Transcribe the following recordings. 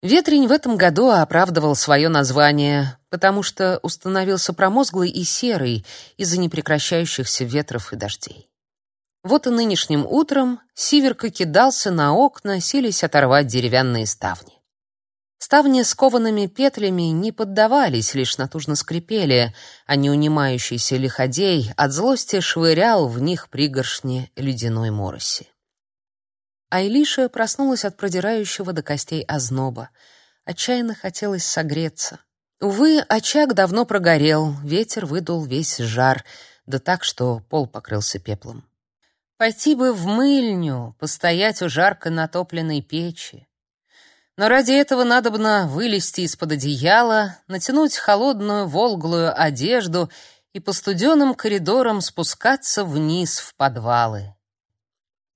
Ветрень в этом году оправдывал свое название, потому что установился промозглый и серый из-за непрекращающихся ветров и дождей. Вот и нынешним утром Сиверка кидался на окна, сились оторвать деревянные ставни. Ставни с коваными петлями не поддавались, лишь натужно скрипели, а неунимающийся лиходей от злости швырял в них пригоршни ледяной мороси. Айлиша проснулась от продирающего до костей озноба. Отчаянно хотелось согреться. Увы, очаг давно прогорел, ветер выдул весь жар, да так, что пол покрылся пеплом. Пойти бы в мыльню, постоять у жарко натопленной печи. Но ради этого надо бы вылезти из-под одеяла, натянуть холодную волглую одежду и по студеным коридорам спускаться вниз в подвалы.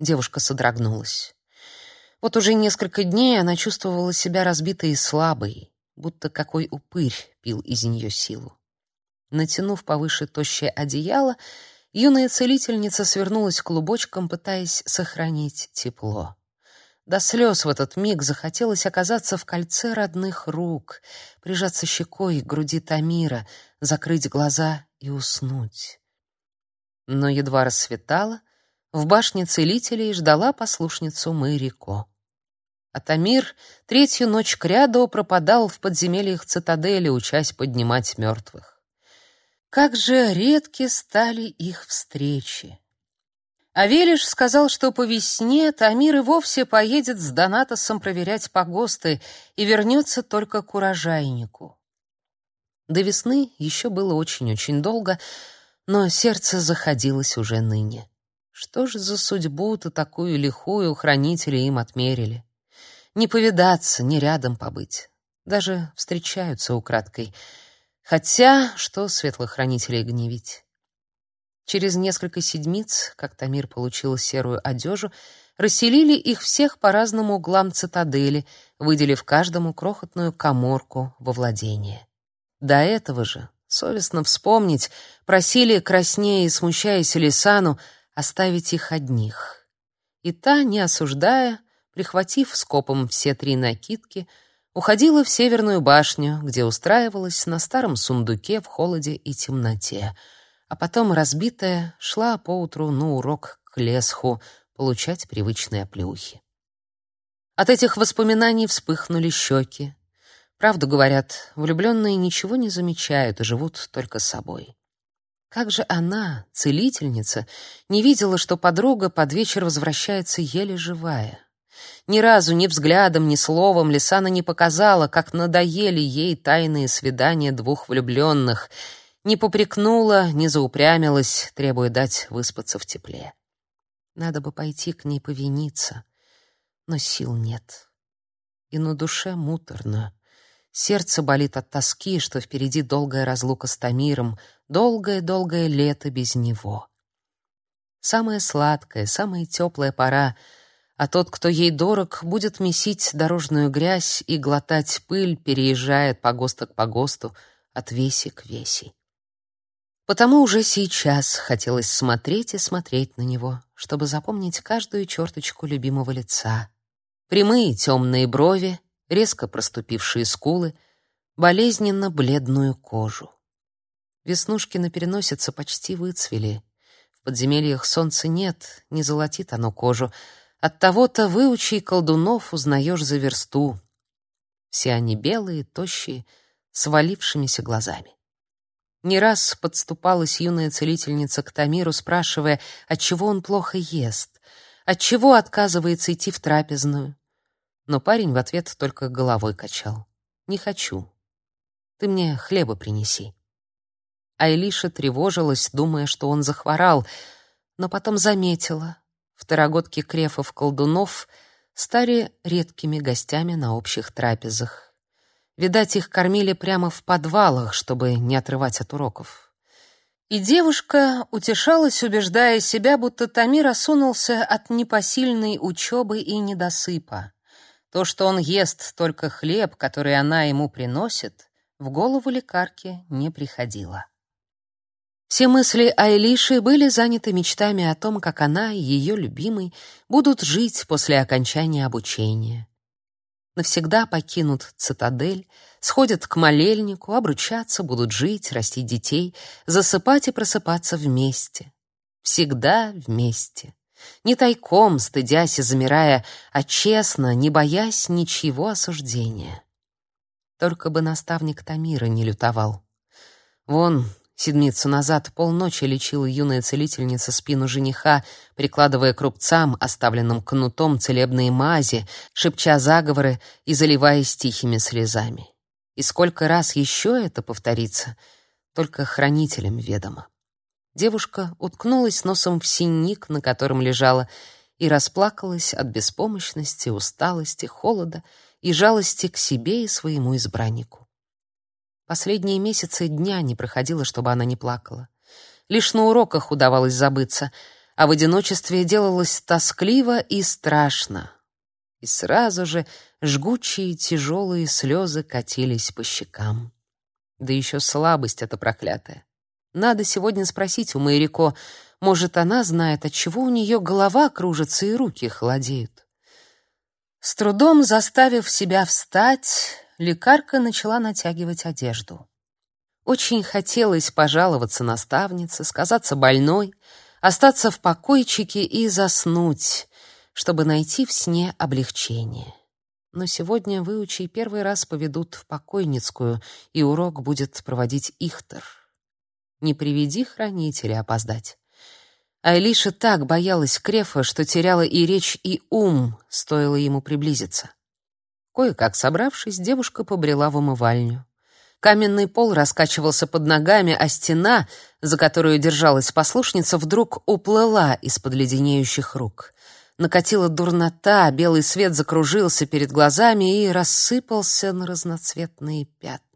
Девушка содрогнулась. Вот уже несколько дней она чувствовала себя разбитой и слабой, будто какой упырь пил из нее силу. Натянув повыше тощее одеяло, юная целительница свернулась клубочком, пытаясь сохранить тепло. До слез в этот миг захотелось оказаться в кольце родных рук, прижаться щекой к груди Тамира, закрыть глаза и уснуть. Но едва рассветало, в башне целителей ждала послушницу Мэрико. А Тамир третью ночь кряду пропадал в подземельях цитадели, учась поднимать мертвых. Как же редки стали их встречи. Авелиш сказал, что по весне Тамир и вовсе поедет с Донатосом проверять погосты и вернется только к урожайнику. До весны еще было очень-очень долго, но сердце заходилось уже ныне. Что же за судьбу-то такую лихую хранители им отмерили? Не повидаться, не рядом побыть. Даже встречаются украдкой. Хотя, что светлых хранителей гневить? Через несколько седмиц, как Тамир получил серую одежу, расселили их всех по разным углам цитадели, выделив каждому крохотную каморку во владение. До этого же, совестно вспомнить, просили краснее и смущаясь Лисану оставить их одних. И та, не осуждая, прихватив скопом все три накидки, уходила в северную башню, где устраивалась на старом сундуке в холоде и темноте, а потом, разбитая, шла поутру на урок к лесху получать привычные оплеухи. От этих воспоминаний вспыхнули щеки. Правду говорят, влюбленные ничего не замечают и живут только собой. Как же она, целительница, не видела, что подруга под вечер возвращается еле живая? Ни разу ни взглядом, ни словом Лисана не показала, как надоели ей тайные свидания двух влюбленных, не попрекнула, не заупрямилась, требуя дать выспаться в тепле. Надо бы пойти к ней повиниться, но сил нет. И на душе муторно. Сердце болит от тоски, что впереди долгая разлука с Тамиром, долгое-долгое лето без него. Самая сладкая, самая теплая пора, а тот, кто ей дорог, будет месить дорожную грязь и глотать пыль, переезжая от погоста к погосту, от веси к веси. Потому уже сейчас хотелось смотреть и смотреть на него, чтобы запомнить каждую черточку любимого лица. Прямые темные брови, резко проступившие скулы, болезненно бледную кожу. Веснушки на переносице почти выцвели. В подземельях солнца нет, не золотит оно кожу. От того-то выучи колдунов узнаешь за версту. Все они белые, тощие, с валившимися глазами. Не раз подступалась юная целительница к Тамиру, спрашивая, отчего он плохо ест, отчего отказывается идти в трапезную. Но парень в ответ только головой качал. «Не хочу. Ты мне хлеба принеси». Айлиша тревожилась, думая, что он захворал, но потом заметила. Второгодки крефов-колдунов стали редкими гостями на общих трапезах. Видать, их кормили прямо в подвалах, чтобы не отрывать от уроков. И девушка утешалась, убеждая себя, будто Тамир осунулся от непосильной учебы и недосыпа. То, что он ест только хлеб, который она ему приносит, в голову лекарки не приходило. Все мысли Айлиши были заняты мечтами о том, как она и ее любимый будут жить после окончания обучения. навсегда покинут цитадель, сходят к молельнику, обручаться, будут жить, растить детей, засыпать и просыпаться вместе. Всегда вместе. Не тайком, стыдясь и замирая, а честно, не боясь ничьего осуждения. Только бы наставник Тамира не лютовал. Вон, седмицу назад полночи лечила юная целительница спину жениха, прикладывая к рубцам, оставленным кнутом, целебные мази, шепча заговоры и заливаясь тихими слезами. И сколько раз еще это повторится, только хранителям ведомо. Девушка уткнулась носом в синик, на котором лежала, и расплакалась от беспомощности, усталости, холода и жалости к себе и своему избраннику. Последние месяцы дня не проходило, чтобы она не плакала. Лишь на уроках удавалось забыться, а в одиночестве делалось тоскливо и страшно. И сразу же жгучие тяжелые слезы катились по щекам. Да еще слабость эта проклятая. Надо сегодня спросить у Майрико, может, она знает, от чего у нее голова кружится и руки холодеют. С трудом заставив себя встать, лекарка начала натягивать одежду. Очень хотелось пожаловаться наставнице, сказаться больной, остаться в покойчике и заснуть, чтобы найти в сне облегчение. Но сегодня выучи первый раз поведут в покойницкую, и урок будет проводить Ихтер. Не приведи хранителя опоздать. А Элиша так боялась Крефа, что теряла и речь, и ум, стоило ему приблизиться. Кое-как собравшись, девушка побрела в умывальню. Каменный пол раскачивался под ногами, а стена, за которую держалась послушница, вдруг уплыла из-под леденеющих рук. Накатила дурнота, белый свет закружился перед глазами и рассыпался на разноцветные пятна.